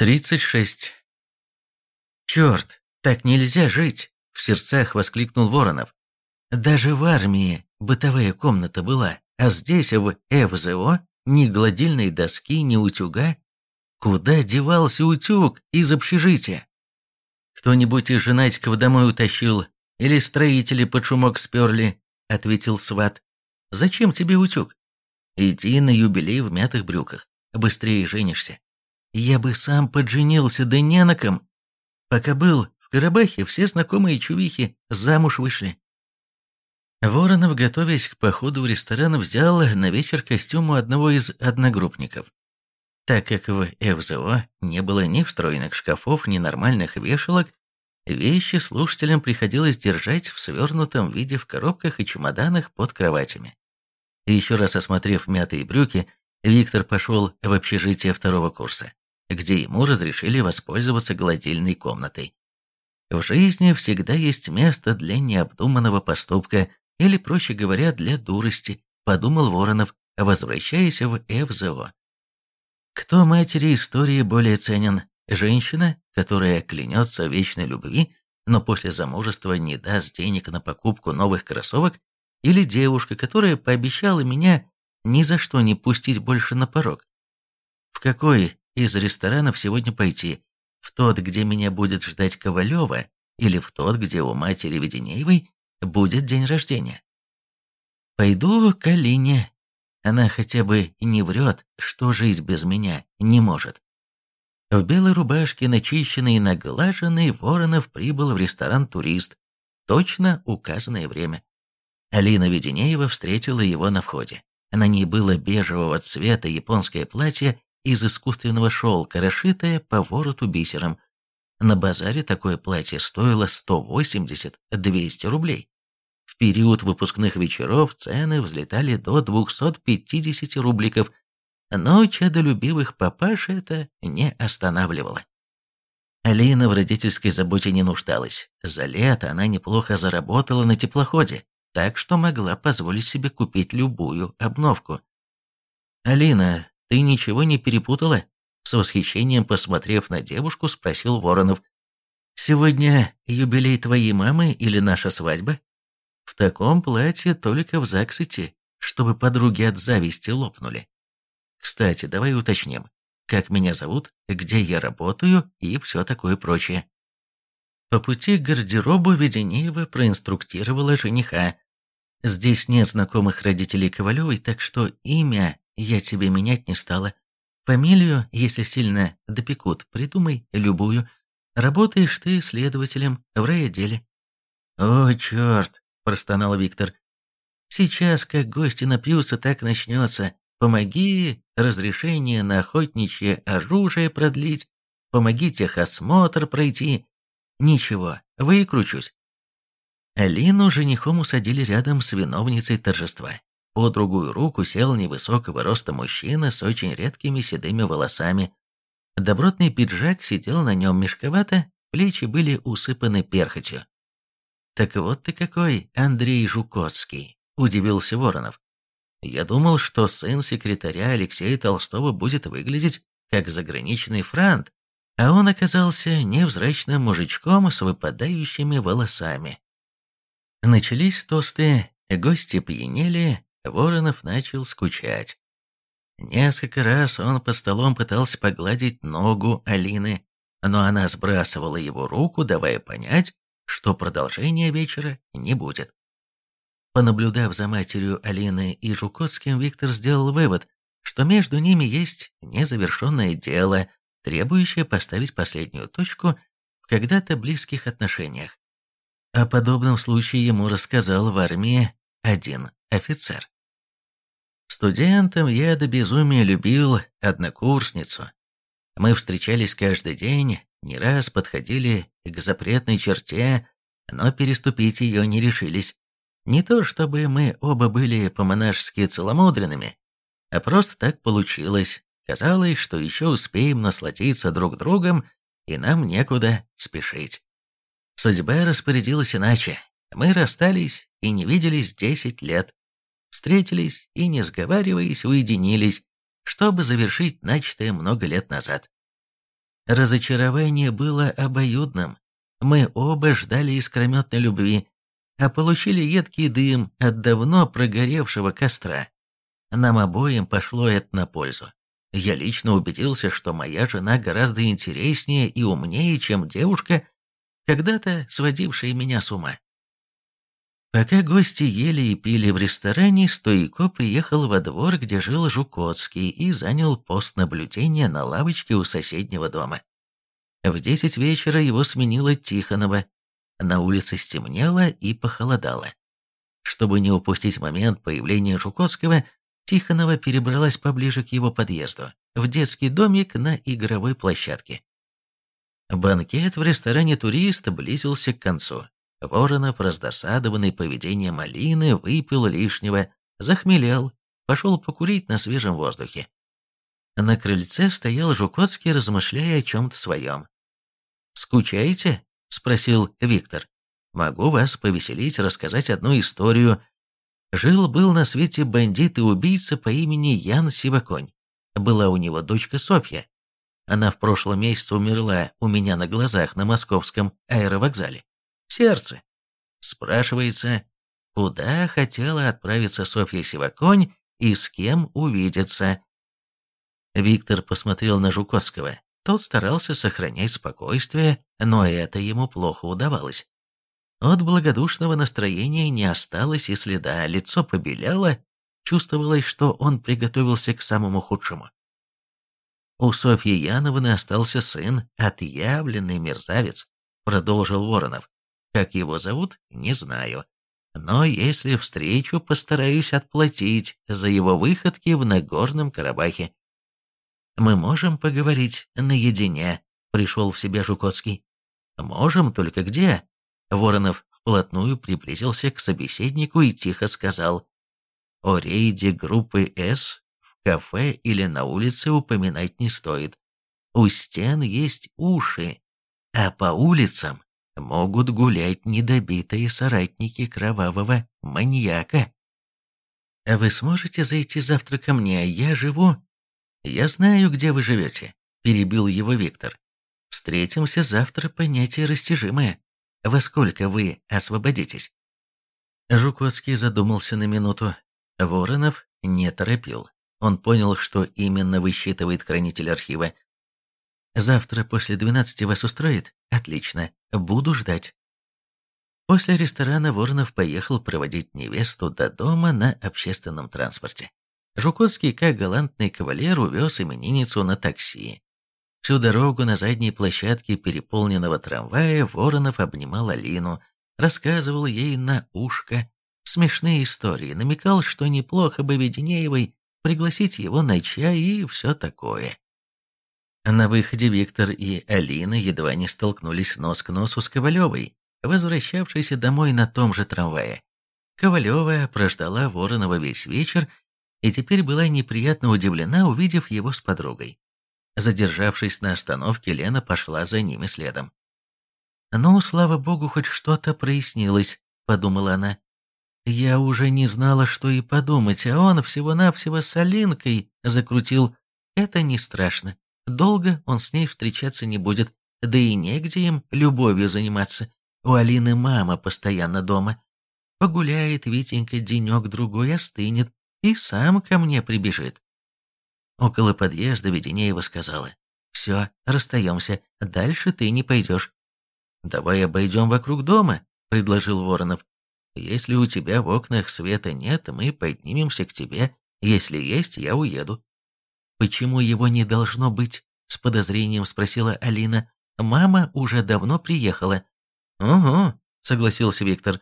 36. «Черт, так нельзя жить!» — в сердцах воскликнул Воронов. «Даже в армии бытовая комната была, а здесь, в ФЗО, ни гладильной доски, ни утюга. Куда девался утюг из общежития? Кто-нибудь из женатиков домой утащил, или строители под шумок сперли?» — ответил сват. «Зачем тебе утюг? Иди на юбилей в мятых брюках, быстрее женишься. Я бы сам подженился, да не на ком. Пока был в Карабахе, все знакомые чувихи замуж вышли. Воронов, готовясь к походу в ресторан, взял на вечер костюм у одного из одногруппников. Так как в ФЗО не было ни встроенных шкафов, ни нормальных вешалок, вещи слушателям приходилось держать в свернутом виде в коробках и чемоданах под кроватями. Еще раз осмотрев мятые брюки, Виктор пошел в общежитие второго курса где ему разрешили воспользоваться гладильной комнатой. В жизни всегда есть место для необдуманного поступка, или, проще говоря, для дурости, подумал Воронов, возвращаясь в ФЗО. Кто матери истории более ценен? Женщина, которая клянется вечной любви, но после замужества не даст денег на покупку новых кроссовок, или девушка, которая пообещала меня ни за что не пустить больше на порог? В какой из ресторанов сегодня пойти? В тот, где меня будет ждать Ковалева, или в тот, где у матери Веденеевой будет день рождения? Пойду к Алине. Она хотя бы не врет, что жить без меня не может. В белой рубашке, начищенный и наглаженный, Воронов прибыл в ресторан «Турист», точно указанное время. Алина Веденеева встретила его на входе. На ней было бежевого цвета японское платье из искусственного шелка, расшитое по вороту бисером. На базаре такое платье стоило 180-200 рублей. В период выпускных вечеров цены взлетали до 250 рубликов, но чадолюбивых папаш это не останавливало. Алина в родительской заботе не нуждалась. За лето она неплохо заработала на теплоходе, так что могла позволить себе купить любую обновку. «Алина, ты ничего не перепутала?» С восхищением посмотрев на девушку, спросил Воронов. «Сегодня юбилей твоей мамы или наша свадьба?» «В таком платье только в ЗАГС идти, чтобы подруги от зависти лопнули. Кстати, давай уточним, как меня зовут, где я работаю и все такое прочее». По пути к гардеробу Веденеева проинструктировала жениха. «Здесь нет знакомых родителей Ковалевой, так что имя я тебе менять не стала. Фамилию, если сильно допекут, придумай любую. Работаешь ты следователем в райотделе». «О, черт!» – простонал Виктор. «Сейчас, как гости напьются, так начнется. Помоги разрешение на охотничье оружие продлить, помоги техосмотр пройти. Ничего, выкручусь». Алину женихом усадили рядом с виновницей торжества. По другую руку сел невысокого роста мужчина с очень редкими седыми волосами. Добротный пиджак сидел на нем мешковато, плечи были усыпаны перхотью. «Так вот ты какой, Андрей Жукотский», – удивился Воронов. «Я думал, что сын секретаря Алексея Толстого будет выглядеть как заграничный франт, а он оказался невзрачным мужичком с выпадающими волосами». Начались тосты, гости пьянели, Воронов начал скучать. Несколько раз он под столом пытался погладить ногу Алины, но она сбрасывала его руку, давая понять, что продолжения вечера не будет. Понаблюдав за матерью Алины и Жукотским, Виктор сделал вывод, что между ними есть незавершенное дело, требующее поставить последнюю точку в когда-то близких отношениях. О подобном случае ему рассказал в армии один офицер. Студентом я до безумия любил однокурсницу. Мы встречались каждый день, не раз подходили к запретной черте, но переступить ее не решились. Не то чтобы мы оба были по-монашески целомудренными, а просто так получилось. Казалось, что еще успеем насладиться друг другом, и нам некуда спешить. Судьба распорядилась иначе. Мы расстались и не виделись десять лет. Встретились и, не сговариваясь, уединились, чтобы завершить начатое много лет назад. Разочарование было обоюдным. Мы оба ждали искрометной любви, а получили едкий дым от давно прогоревшего костра. Нам обоим пошло это на пользу. Я лично убедился, что моя жена гораздо интереснее и умнее, чем девушка, когда-то сводившая меня с ума. Пока гости ели и пили в ресторане, Стойко приехал во двор, где жил Жукотский, и занял пост наблюдения на лавочке у соседнего дома. В десять вечера его сменила Тихонова. На улице стемнело и похолодало. Чтобы не упустить момент появления Жукотского, Тихонова перебралась поближе к его подъезду, в детский домик на игровой площадке. Банкет в ресторане «Турист» близился к концу. Воронов, раздосадованный поведением Алины, выпил лишнего, захмелел, пошел покурить на свежем воздухе. На крыльце стоял Жукотский, размышляя о чем-то своем. «Скучаете?» — спросил Виктор. «Могу вас повеселить, рассказать одну историю Жил-был на свете бандит и убийца по имени Ян Сиваконь. Была у него дочка Софья. Она в прошлом месяце умерла у меня на глазах на московском аэровокзале. Сердце. Спрашивается, куда хотела отправиться Софья Сиваконь и с кем увидеться. Виктор посмотрел на Жуковского. Тот старался сохранять спокойствие, но это ему плохо удавалось. От благодушного настроения не осталось и следа, лицо побелело, чувствовалось, что он приготовился к самому худшему. У Софьи Яновны остался сын, отъявленный мерзавец, продолжил Воронов. Как его зовут, не знаю. Но если встречу, постараюсь отплатить за его выходки в Нагорном Карабахе. Мы можем поговорить наедине, пришел в себя Жукотский. Можем, только где? Воронов вплотную приблизился к собеседнику и тихо сказал «О рейде группы «С» в кафе или на улице упоминать не стоит. У стен есть уши, а по улицам могут гулять недобитые соратники кровавого маньяка. А вы сможете зайти завтра ко мне? Я живу... Я знаю, где вы живете, перебил его Виктор. Встретимся завтра, понятие растяжимое. Во сколько вы освободитесь?» Жуковский задумался на минуту. Воронов не торопил. Он понял, что именно высчитывает хранитель архива. «Завтра после двенадцати вас устроит? Отлично. Буду ждать». После ресторана Воронов поехал проводить невесту до дома на общественном транспорте. Жуковский, как галантный кавалер, увез именинницу на такси. Всю дорогу на задней площадке переполненного трамвая Воронов обнимал Алину, рассказывал ей на ушко смешные истории, намекал, что неплохо бы Веденеевой пригласить его на чай и все такое. На выходе Виктор и Алина едва не столкнулись нос к носу с Ковалевой, возвращавшейся домой на том же трамвае. Ковалева прождала Воронова весь вечер и теперь была неприятно удивлена, увидев его с подругой. Задержавшись на остановке, Лена пошла за ними следом. «Ну, слава богу, хоть что-то прояснилось», — подумала она. «Я уже не знала, что и подумать, а он всего-навсего с Алинкой закрутил. Это не страшно. Долго он с ней встречаться не будет, да и негде им любовью заниматься. У Алины мама постоянно дома. Погуляет Витенька денек-другой, остынет, и сам ко мне прибежит. Около подъезда Веденеева сказала. «Все, расстаемся, дальше ты не пойдешь». «Давай обойдем вокруг дома», — предложил Воронов. «Если у тебя в окнах света нет, мы поднимемся к тебе. Если есть, я уеду». «Почему его не должно быть?» — с подозрением спросила Алина. «Мама уже давно приехала». «Угу», — согласился Виктор.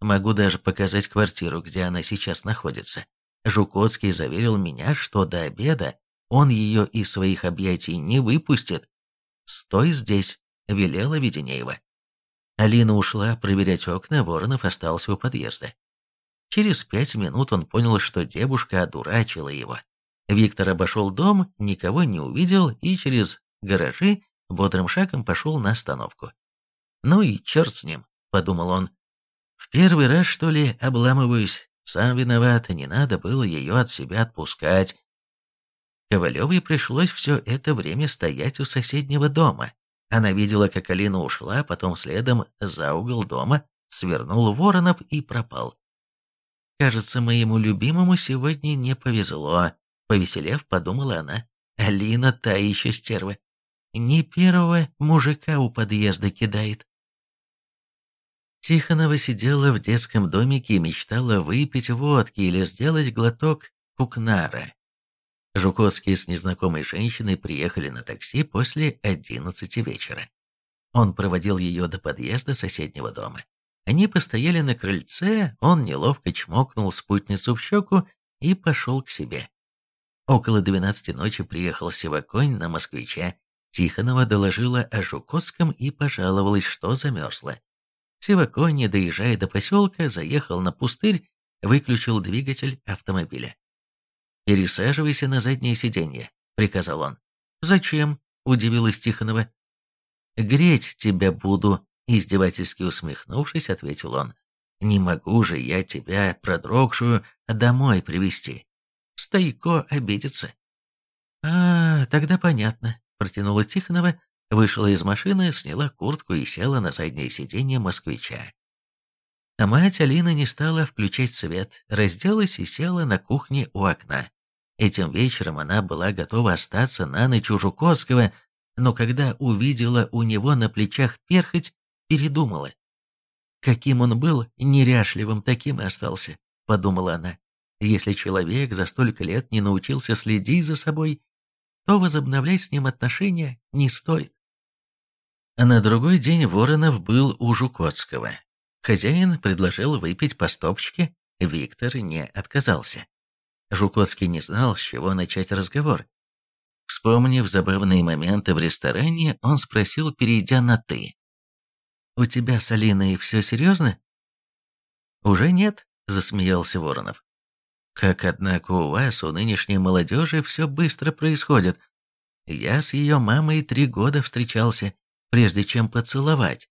«Могу даже показать квартиру, где она сейчас находится». Жукотский заверил меня, что до обеда он ее из своих объятий не выпустит. «Стой здесь», — велела Веденеева. Алина ушла проверять окна, Воронов остался у подъезда. Через пять минут он понял, что девушка одурачила его. Виктор обошел дом, никого не увидел и через гаражи бодрым шагом пошел на остановку. «Ну и черт с ним», — подумал он. «В первый раз, что ли, обламываюсь, сам виноват, не надо было ее от себя отпускать. Ковалевой пришлось все это время стоять у соседнего дома. Она видела, как Алина ушла, потом следом за угол дома свернул Воронов и пропал. «Кажется, моему любимому сегодня не повезло», — повеселев, подумала она. «Алина та еще стерва. Не первого мужика у подъезда кидает». Тихонова сидела в детском домике и мечтала выпить водки или сделать глоток кукнара. Жуковский с незнакомой женщиной приехали на такси после одиннадцати вечера. Он проводил ее до подъезда соседнего дома. Они постояли на крыльце, он неловко чмокнул спутницу в щеку и пошел к себе. Около двенадцати ночи приехал Сиваконь на москвича. Тихонова доложила о Жуковском и пожаловалась, что замерзла. Сиваконь, не доезжая до поселка, заехал на пустырь, выключил двигатель автомобиля. «Пересаживайся на заднее сиденье», — приказал он. «Зачем?» — удивилась Тихонова. «Греть тебя буду», — издевательски усмехнувшись, ответил он. «Не могу же я тебя, продрогшую, домой привести. Стойко обидится». «А, тогда понятно», — протянула Тихонова, вышла из машины, сняла куртку и села на заднее сиденье москвича. А мать Алина не стала включать свет, разделась и села на кухне у окна. Этим вечером она была готова остаться на ночь у Жуковского, но когда увидела у него на плечах перхоть, передумала. Каким он был, неряшливым таким и остался, подумала она. Если человек за столько лет не научился следить за собой, то возобновлять с ним отношения не стоит. А на другой день Воронов был у Жукотского. Хозяин предложил выпить по стопочке, Виктор не отказался. Жукотский не знал, с чего начать разговор. Вспомнив забавные моменты в ресторане, он спросил, перейдя на «ты». «У тебя с Алиной все серьезно?» «Уже нет», — засмеялся Воронов. «Как, однако, у вас, у нынешней молодежи, все быстро происходит. Я с ее мамой три года встречался, прежде чем поцеловать».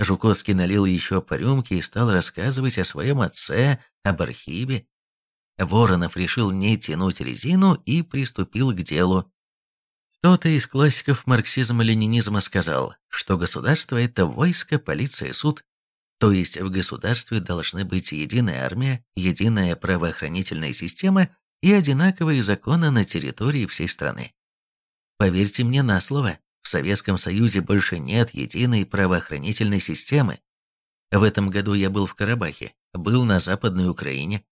Жуковский налил еще по рюмке и стал рассказывать о своем отце, об архиве, Воронов решил не тянуть резину и приступил к делу. Кто-то из классиков марксизма-ленинизма сказал, что государство – это войско, полиция, суд. То есть в государстве должны быть единая армия, единая правоохранительная система и одинаковые законы на территории всей страны. Поверьте мне на слово, в Советском Союзе больше нет единой правоохранительной системы. В этом году я был в Карабахе, был на Западной Украине,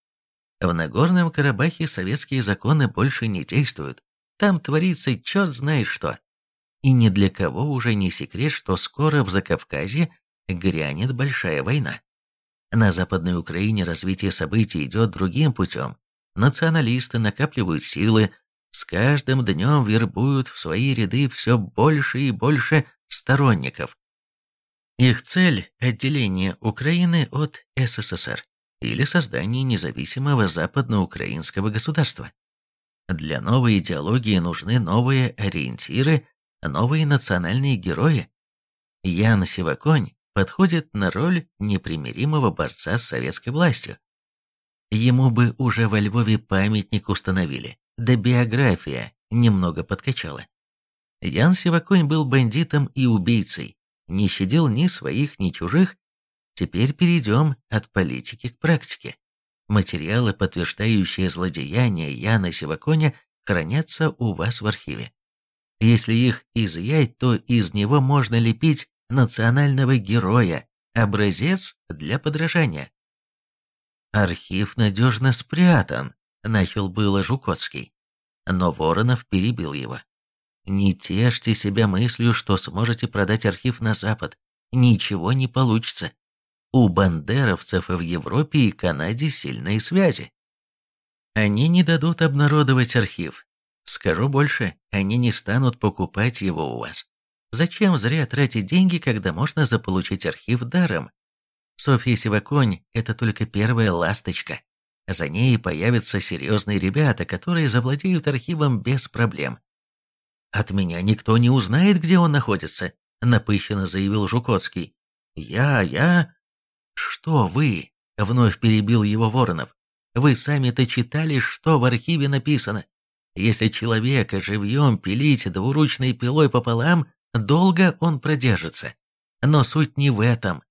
в Нагорном Карабахе советские законы больше не действуют. Там творится черт знает что. И ни для кого уже не секрет, что скоро в Закавказье грянет большая война. На Западной Украине развитие событий идет другим путем. Националисты накапливают силы, с каждым днем вербуют в свои ряды все больше и больше сторонников. Их цель – отделение Украины от СССР или создание независимого западноукраинского государства. Для новой идеологии нужны новые ориентиры, новые национальные герои. Ян Сиваконь подходит на роль непримиримого борца с советской властью. Ему бы уже во Львове памятник установили, да биография немного подкачала. Ян Сиваконь был бандитом и убийцей, не щадил ни своих, ни чужих, Теперь перейдем от политики к практике. Материалы, подтверждающие злодеяния Яна Сиваконя, хранятся у вас в архиве. Если их изъять, то из него можно лепить национального героя, образец для подражания. «Архив надежно спрятан», — начал было Жукотский. Но Воронов перебил его. «Не тешьте себя мыслью, что сможете продать архив на Запад. Ничего не получится. У бандеровцев в Европе и Канаде сильные связи. Они не дадут обнародовать архив. Скажу больше, они не станут покупать его у вас. Зачем зря тратить деньги, когда можно заполучить архив даром? Софья Сиваконь – это только первая ласточка. За ней появятся серьезные ребята, которые завладеют архивом без проблем. «От меня никто не узнает, где он находится», – напыщенно заявил Жукотский. «Я, я...» «Что вы?» — вновь перебил его Воронов. «Вы сами-то читали, что в архиве написано. Если человека живьем пилить двуручной пилой пополам, долго он продержится. Но суть не в этом.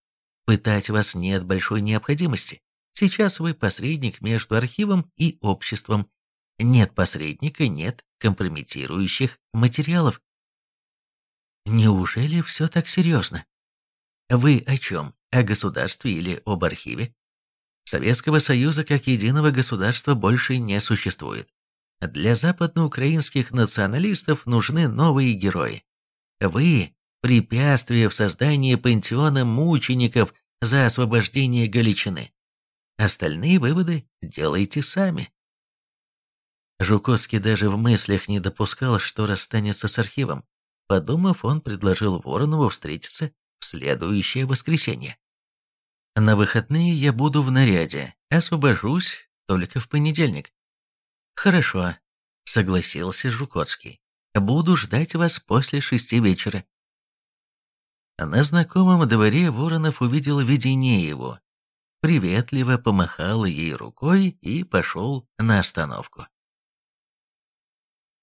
Пытать вас нет большой необходимости. Сейчас вы посредник между архивом и обществом. Нет посредника, нет компрометирующих материалов. Неужели все так серьезно? Вы о чем? О государстве или об архиве? Советского Союза как единого государства больше не существует. Для западноукраинских националистов нужны новые герои. Вы – препятствие в создании пантеона мучеников за освобождение Галичины. Остальные выводы делайте сами. Жуковский даже в мыслях не допускал, что расстанется с архивом. Подумав, он предложил Воронову встретиться в следующее воскресенье. На выходные я буду в наряде, освобожусь только в понедельник. Хорошо, согласился Жукотский. Буду ждать вас после шести вечера. На знакомом дворе Воронов увидел Веденееву, приветливо помахал ей рукой и пошел на остановку.